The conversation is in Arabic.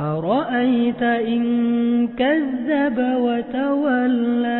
أرأيت إن كذب وتولى